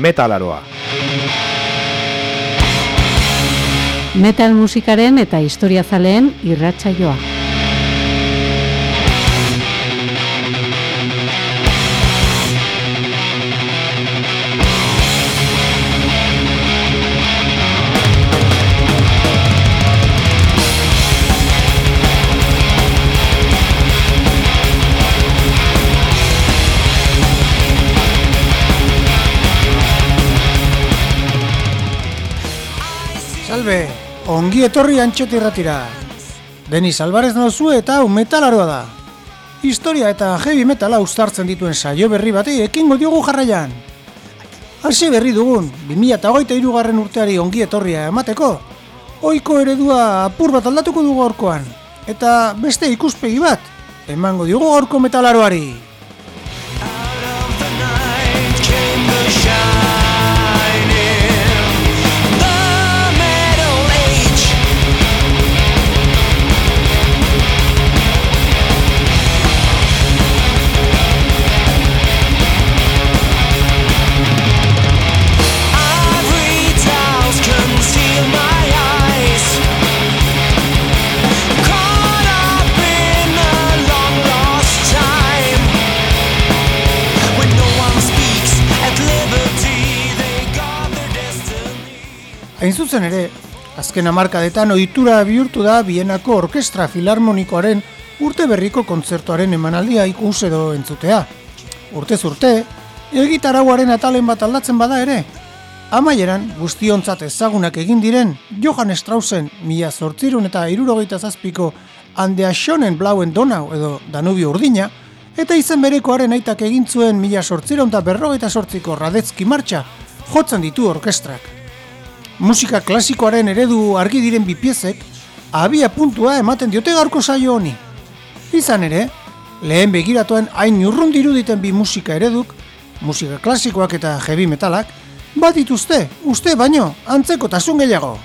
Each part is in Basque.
metalaroa. Metal musikaren eta historia zaleen irratsaioa. Ongi etorri antxoti erratira. Denis Alvarez nozu eta hau metalaroa da. Historia eta heavy metala ustartzen dituen saio berri bati ekingo diogu jarraian. Hasi berri dugun, 2008 garren urteari ongi etorria emateko, oiko eredua apur bat aldatuko dugu gaurkoan. Eta beste ikuspegi bat, emango diogu gaurko metalaroari. Hain zuzen ere, azken amarkadetan ohitura bihurtu da Bienako Orkestra Filarmonikoaren urte berriko kontzertuaren emanaldia ikus edo entzutea. Urte zurte, egitarauaren atalen bat aldatzen bada ere, amaieran guztiontzat ezagunak egin diren Johann Straussen mila zortzirun eta irurogeita zazpiko Andea Shonen Blauen Donau edo Danubio Urdina, eta izen berekoaren aitak egin zuen mila sortziron eta berrogeita sortziko Radetzki Martxa jotzen ditu orkestrak musika klasikoaren eredu argi diren bi piezek, abia puntua ematen diote gaurko saio honi. Izan ere, lehen begiratuan hain urrun diruditen bi musika ereduk, musika klasikoak eta heavy metalak, bat dituzte, uste baino, antzeko tasun gehiago.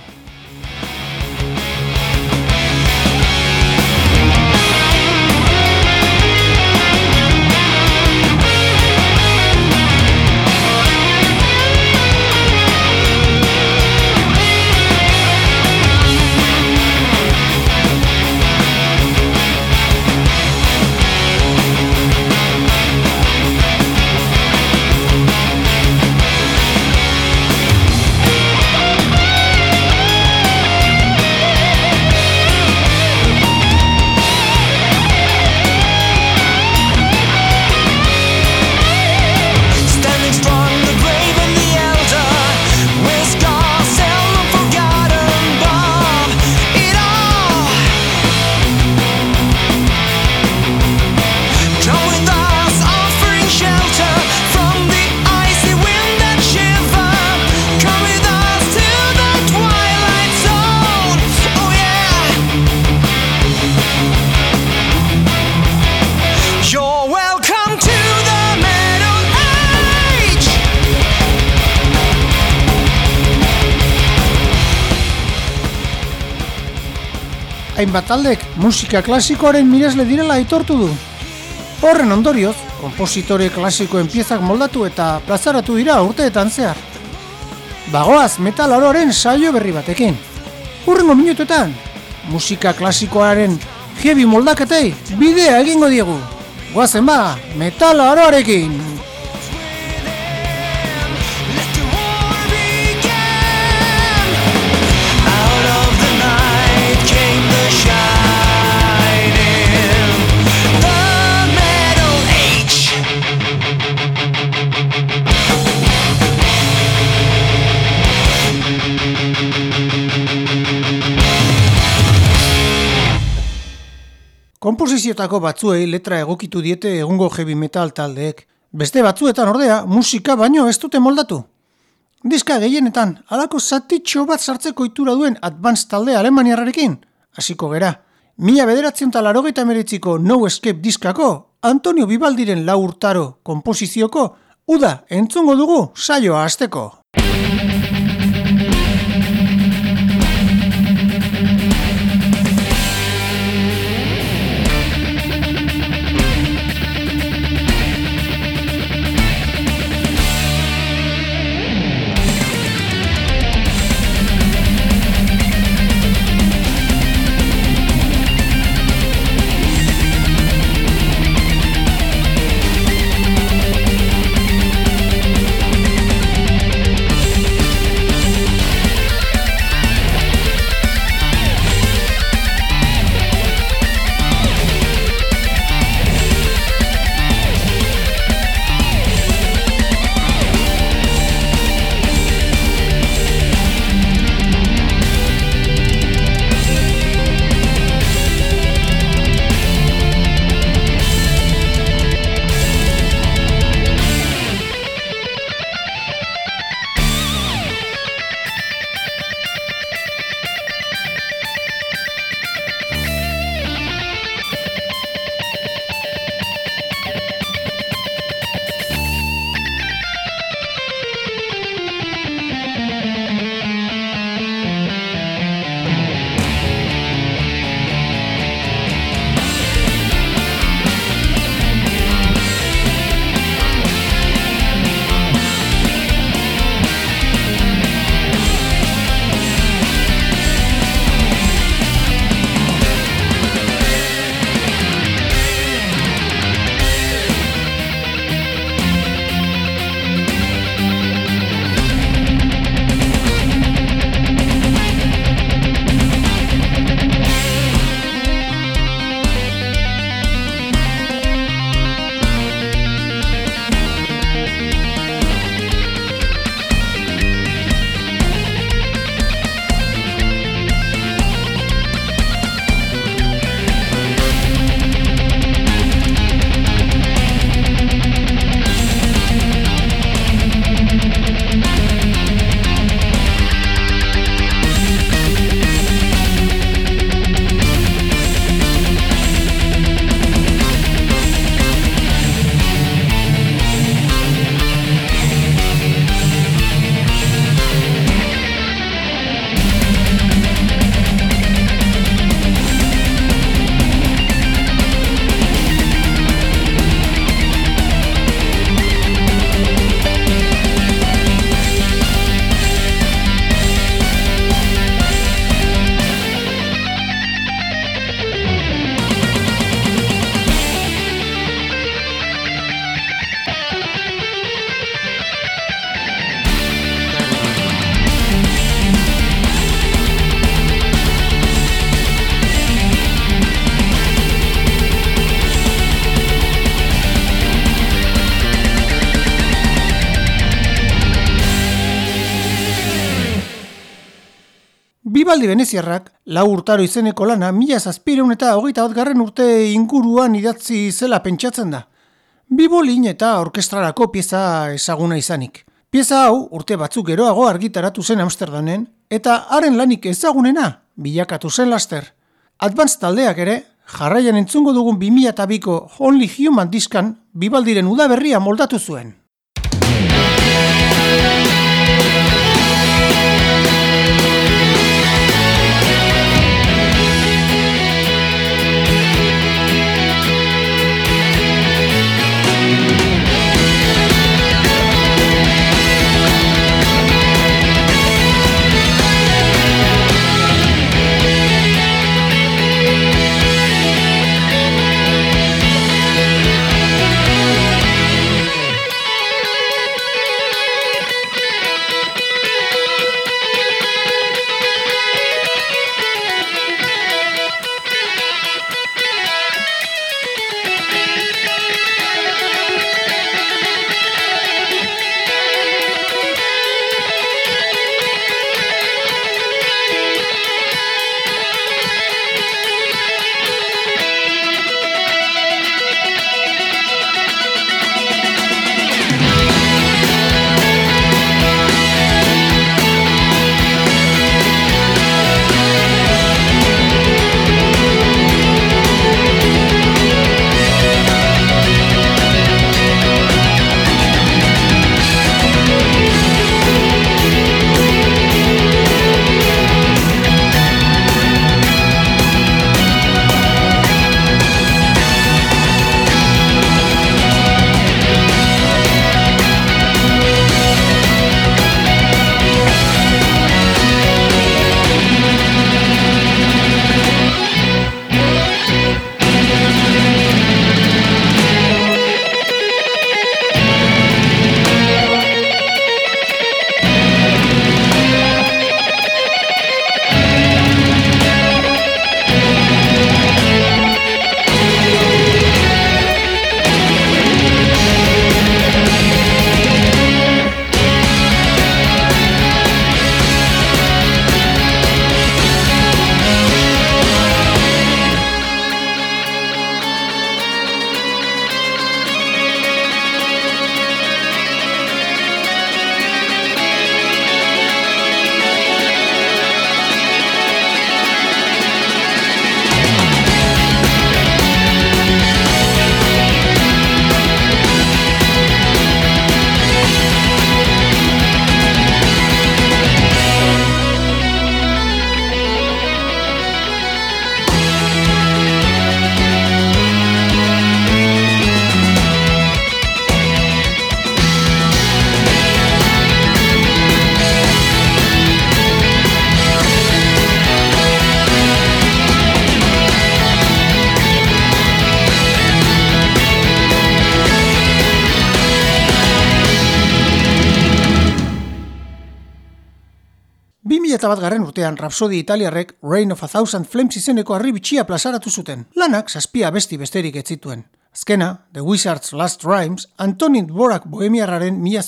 Hainbat taldek musika klasikoaren miresle direla aitortu du. Horren ondorioz, kompositore klasikoen piezak moldatu eta plazaratu dira urteetan zehar. Bagoaz metal ororen saio berri batekin. Hurrengo minutuetan, musika klasikoaren heavy moldaketei bidea egingo diegu. Guazen ba, metal oroarekin! Komposiziotako batzuei letra egokitu diete egungo heavy metal taldeek. Beste batzuetan ordea musika baino ez dute moldatu. Diska gehienetan, alako zatitxo bat sartzeko itura duen advanced talde alemaniarrarekin, hasiko gera. Mila bederatzen talarogeita meretziko No Escape diskako, Antonio Bibaldiren lau urtaro kompozizioko, uda entzungo dugu saioa azteko. Bibaldi Veneziarrak, lau urtaro izeneko lana, mila zazpireun eta hogeita bat garren urte inguruan idatzi zela pentsatzen da. Bibolin eta orkestrarako pieza ezaguna izanik. Pieza hau urte batzuk geroago argitaratu zen Amsterdamen, eta haren lanik ezagunena bilakatu zen laster. Advance taldeak ere, jarraian entzungo dugun 2002ko Only Human diskan, Bibaldiren udaberria moldatu zuen. Urtean Rhapsody Italiarrek Reign of a Thousand Flames izeneko arribitxia plazaratu zuten. Lanak saspia besti besterik etzituen. Azkena, The Wizard's Last Rhymes, Antonin Dvorak bohemiarraren mila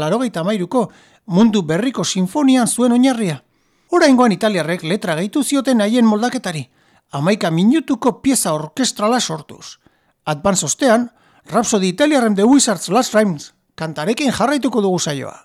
larogeita mairuko mundu berriko sinfonian zuen oinarria. Hora ingoan Italiarrek letra gehitu zioten haien moldaketari, amaika minutuko pieza orkestrala sortuz. Advance ostean, Rhapsody Italiarren The Wizard's Last Rhymes kantarekin jarraituko dugu saioa.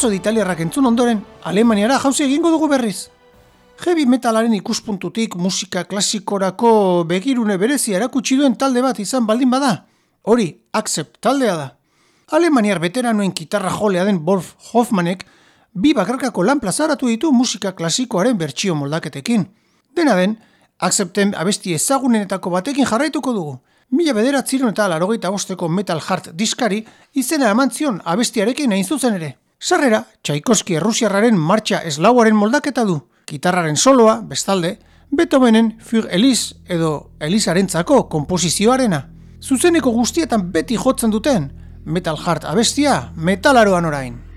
Rapsodi italiarrak entzun ondoren, Alemaniara jauzi egingo dugu berriz. Heavy metalaren ikuspuntutik musika klasikorako begirune berezia erakutsi duen talde bat izan baldin bada. Hori, Accept taldea da. Alemaniar veteranoen gitarra jolea den Wolf Hoffmanek bi bakarkako lan plazaratu ditu musika klasikoaren bertsio moldaketekin. Dena den, Accepten abesti ezagunenetako batekin jarraituko dugu. Mila bederatziron eta larogeita bosteko Metal Heart diskari izena amantzion abestiarekin hain zuzen ere. Sarrera, Tchaikovsky errusiarraren martxa eslauaren moldaketa du. Gitarraren soloa, bestalde, Beethovenen Für Elis edo Elisarentzako komposizioarena. Zuzeneko guztietan beti jotzen duten, Metal Heart abestia, metalaroan orain.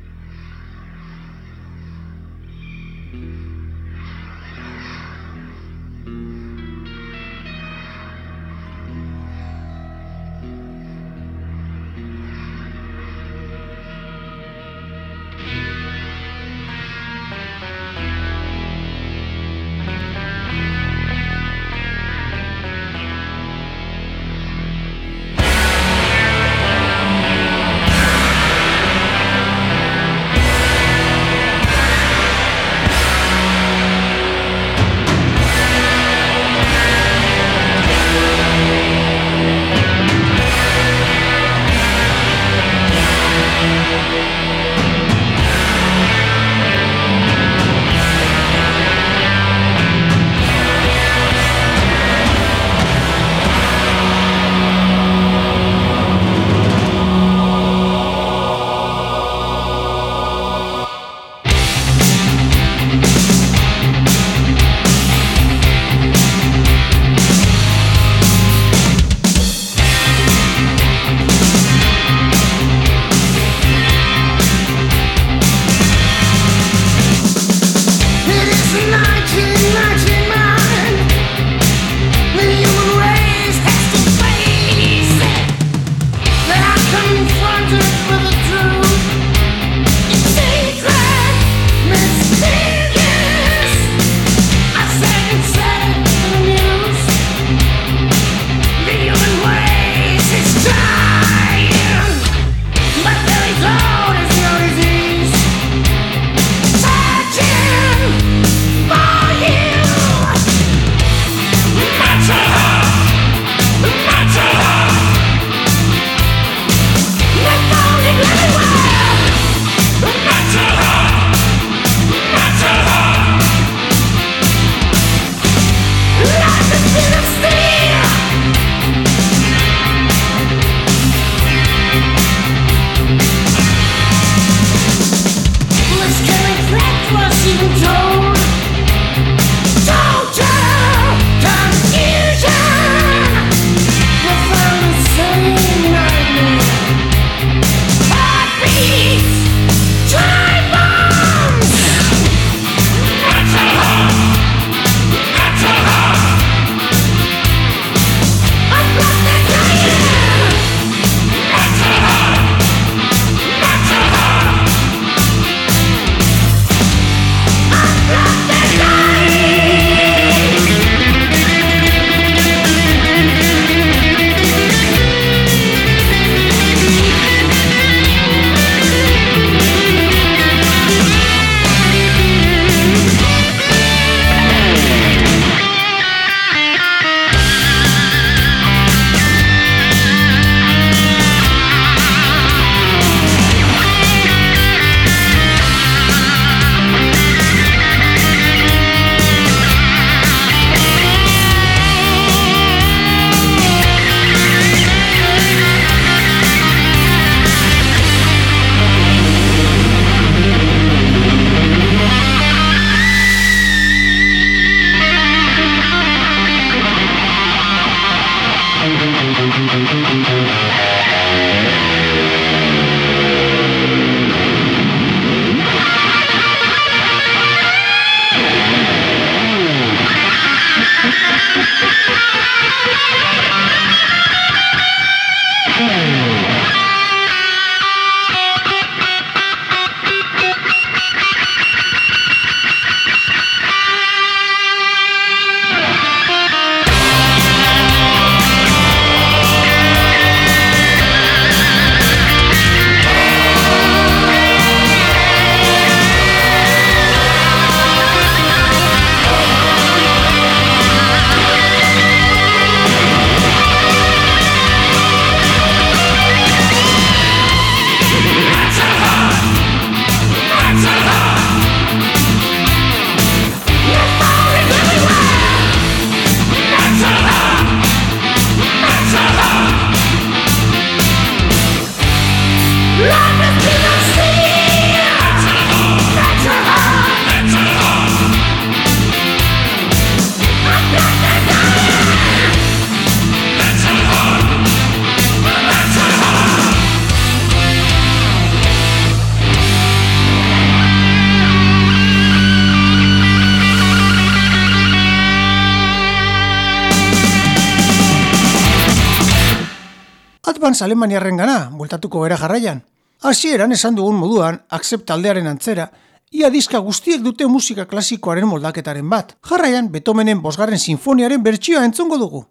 Advance Alemaniarren gana, bueltatuko bera jarraian. Hasieran esan dugun moduan, accept taldearen antzera, ia diska guztiek dute musika klasikoaren moldaketaren bat. Jarraian, Beethovenen bosgarren sinfoniaren bertsioa entzongo dugu.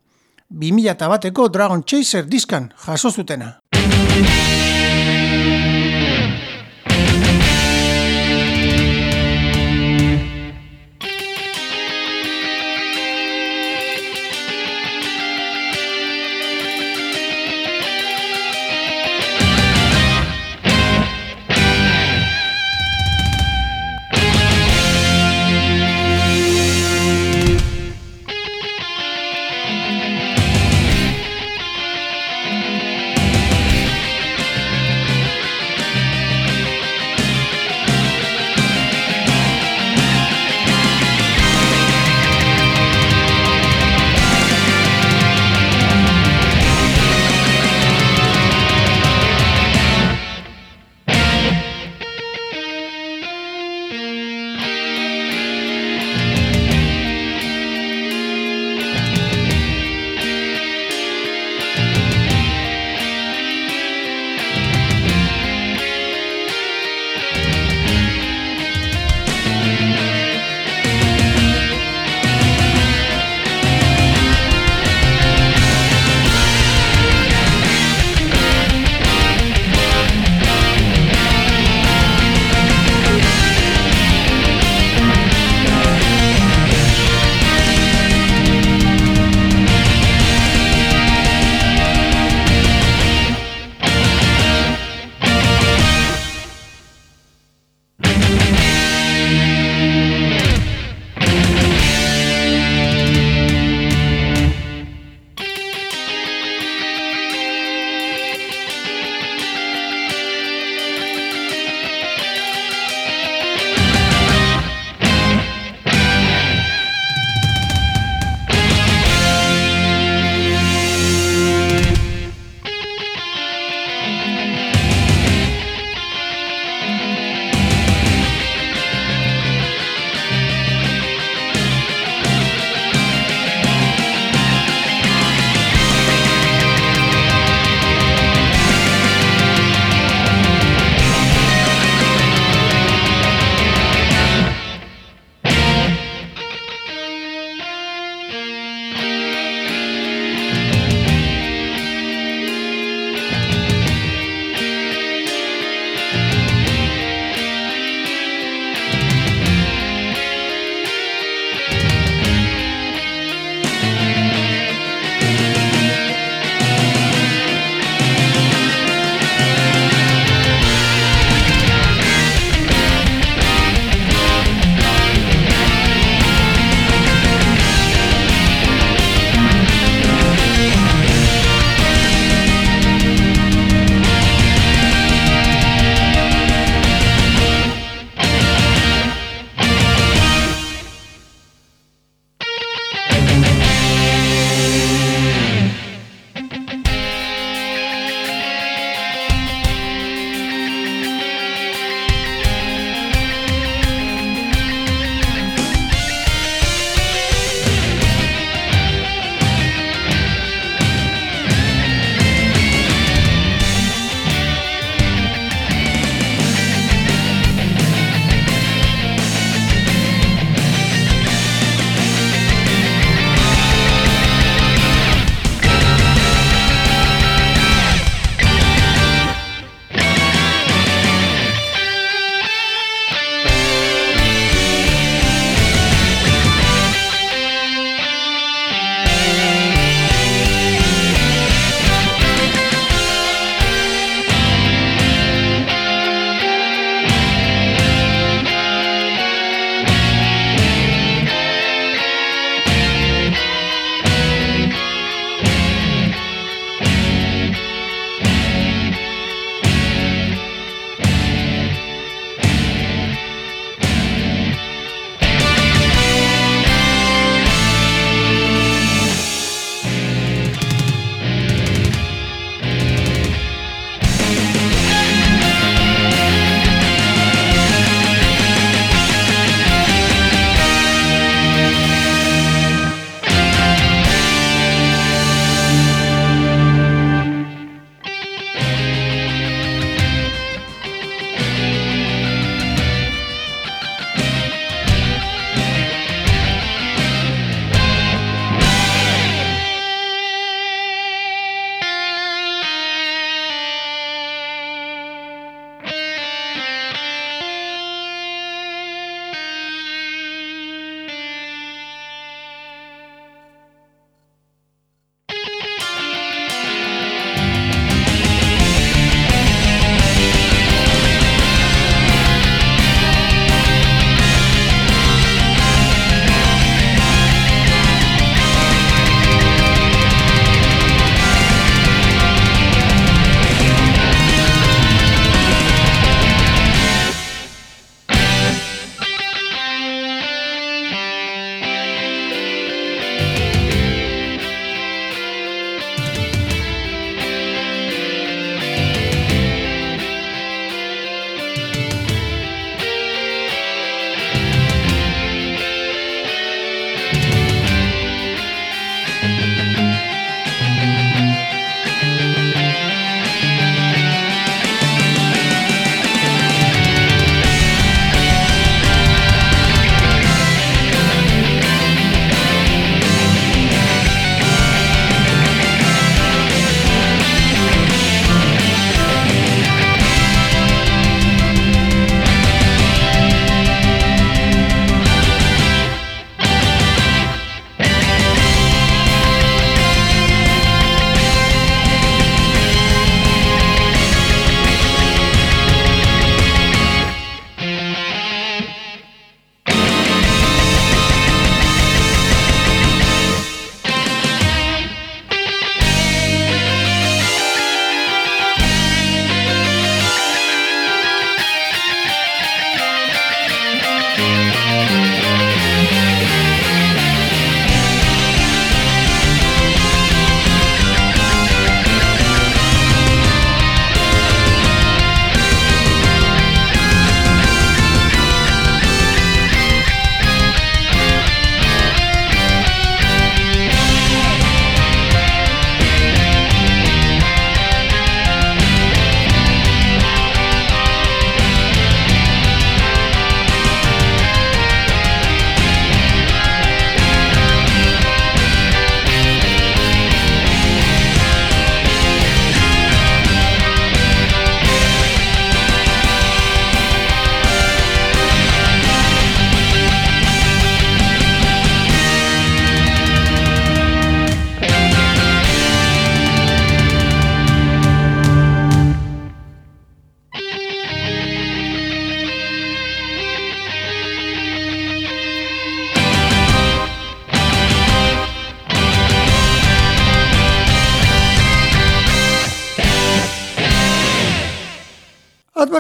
2000 bateko Dragon Chaser diskan jaso zutena.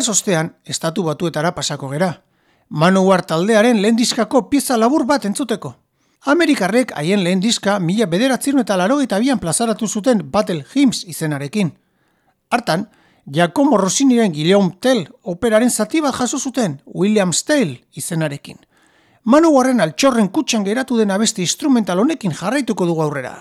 Adbers ostean, estatu batuetara pasako gera. Manowar taldearen lehen diskako pieza labur bat entzuteko. Amerikarrek haien lehen diska mila bederatzen eta laro eta bian plazaratu zuten Battle Hymns izenarekin. Hartan, Giacomo Rossiniren Guillaume Tell operaren zati bat jaso zuten William Stale izenarekin. Manowarren altxorren kutxan geratu den abesti instrumental honekin jarraituko dugu aurrera.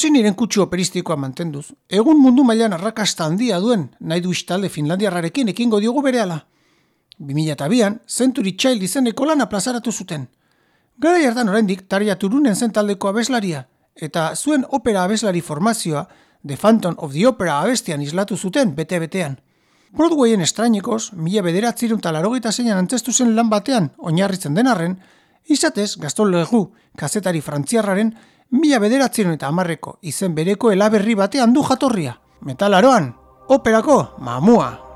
Rosiniren kutsu operistikoa mantenduz, egun mundu mailan arrakasta handia duen nahi du istalde Finlandiarrarekin ekingo diogu berehala. 2002an, Century Child izeneko lana plazaratu zuten. Gara jartan oraindik Tarja Turunen zen taldeko abeslaria, eta zuen opera abeslari formazioa The Phantom of the Opera abestian islatu zuten bete-betean. Broadwayen estrainekoz, mila bederatzirun talarogeta zeinan antzestu zen lan batean oinarritzen denarren, izatez Gaston Leroux, kazetari frantziarraren, mila bederatzen eta amarreko izen bereko elaberri batean du jatorria. Metalaroan, operako mamua.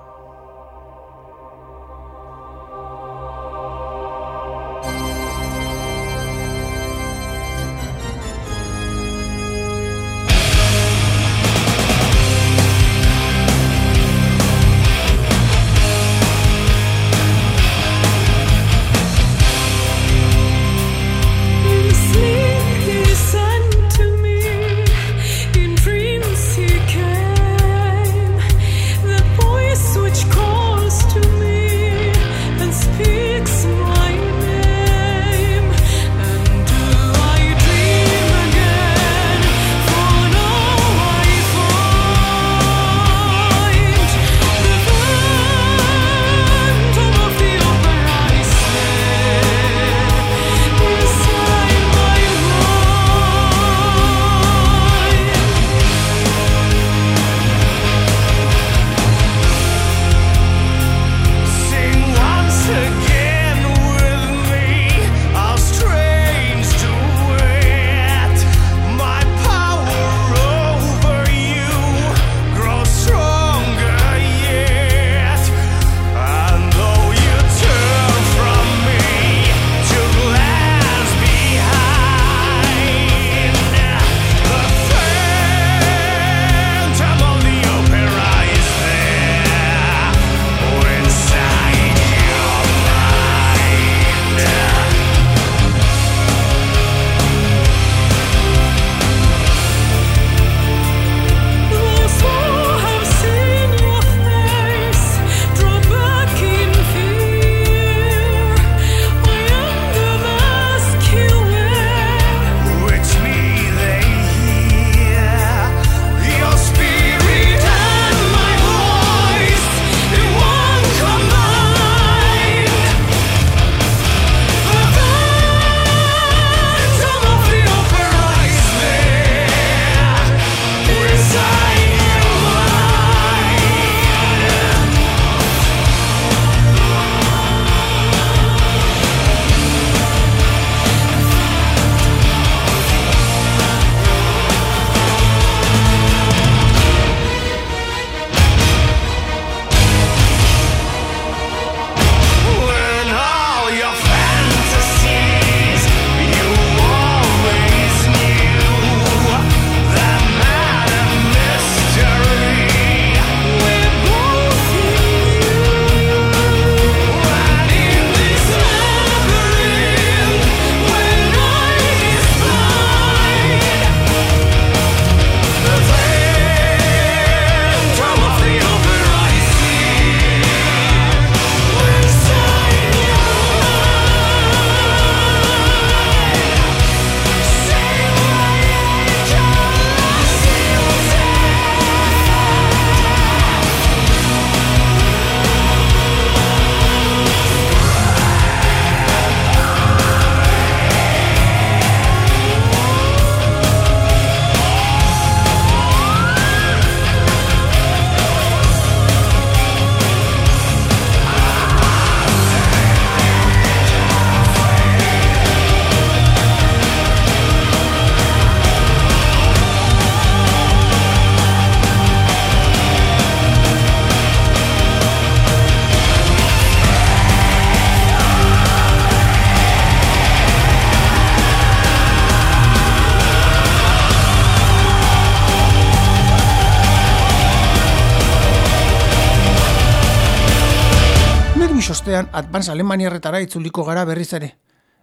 Ostean Advance Alemaniarretara itzuliko gara berriz ere.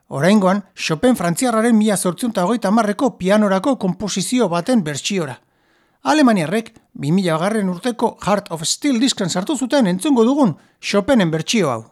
Oraingoan, Chopin frantziarraren mila zortziunta hogeita marreko pianorako komposizio baten bertsiora. Alemaniarrek, 2000 garren urteko Heart of Steel diskan sartu zuten entzungo dugun Chopinen bertsio hau.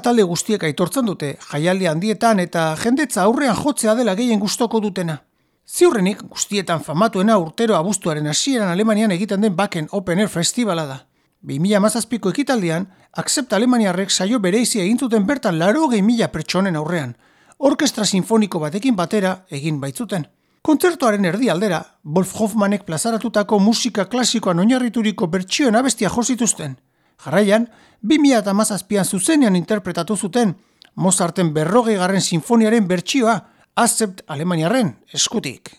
Talde guztiek aitortzen dute, jaialdi handietan eta jendetza aurrean jotzea dela gehien gustoko dutena. Ziurrenik, guztietan famatuena urtero abuztuaren hasieran Alemanian egiten den Baken Open Air Festivala da. 2000 mazazpiko ekitaldian, Accept Alemaniarrek saio bereizi egintzuten bertan laro gehi mila pertsonen aurrean. Orkestra sinfoniko batekin batera egin baitzuten. Kontzertuaren erdi aldera, Wolf Hoffmanek plazaratutako musika klasikoan oinarrituriko bertsioen abestia josituzten. Jarraian, 2008an zuzenean interpretatu zuten Mozarten berrogei garren sinfoniaren bertsioa Azept Alemaniaren eskutik.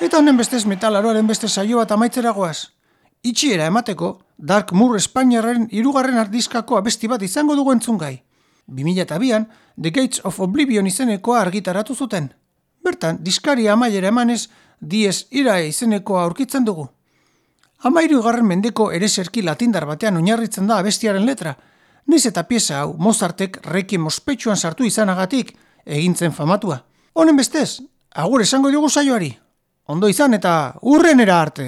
Eta honen bestez metalaroaren beste saio bat amaitzeragoaz. Itxiera emateko, Dark Moor Espainiarren irugarren ardiskako abesti bat izango dugu entzungai. 2002an, The Gates of Oblivion izenekoa argitaratu zuten. Bertan, diskari amaiera emanez, Diez Irae izenekoa aurkitzen dugu. Amairu garren mendeko ere serki latindar batean oinarritzen da abestiaren letra, Niz eta pieza hau Mozartek reiki mospetsuan sartu izanagatik egintzen famatua. Honen bestez, agur esango dugu saioari. Ondo izan eta urrenera arte!